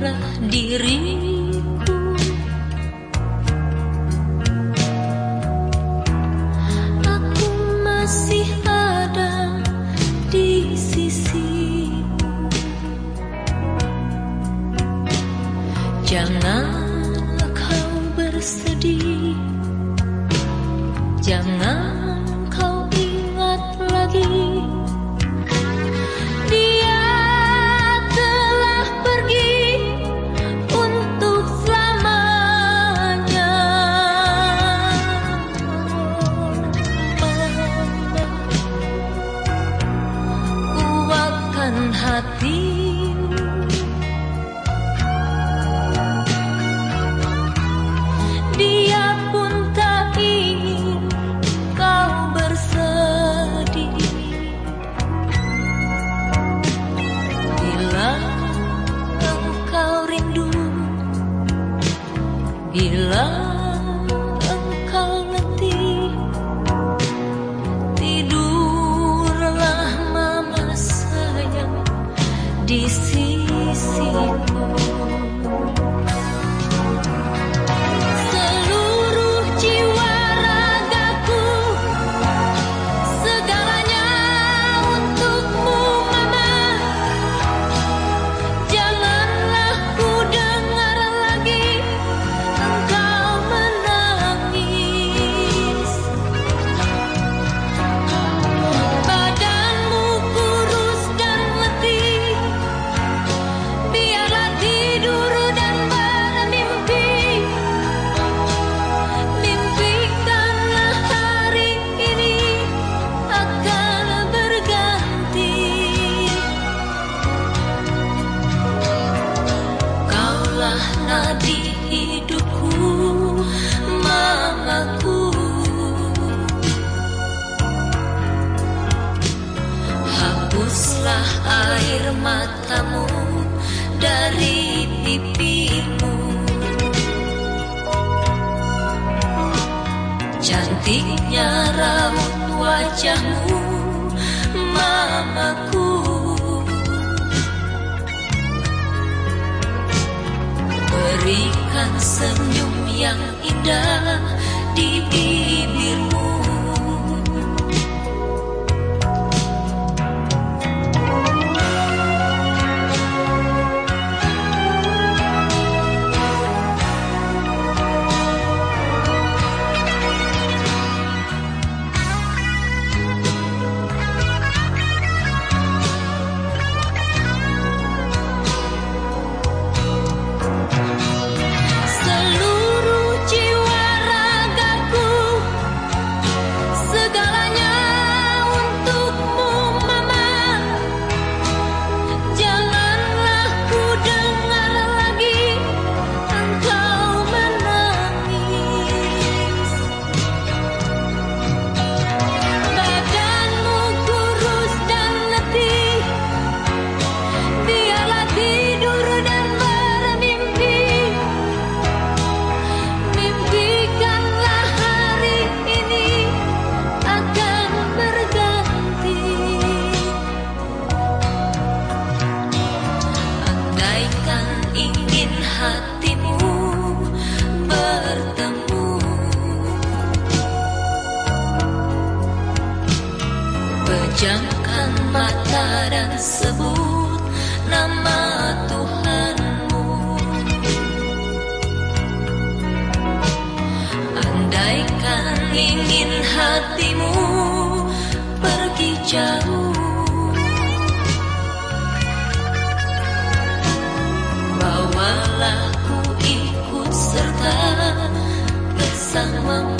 darah diriku Aku masih ada di sisi Jangan kau bersedih. Jangan nadi hidupku mamaku. Hapuslah air matamu dari pipimu. Cantiknya raut wajahmu mamaku Berikan senyum yang indah di bibirmu Bawalah ku ikut serta bersamamu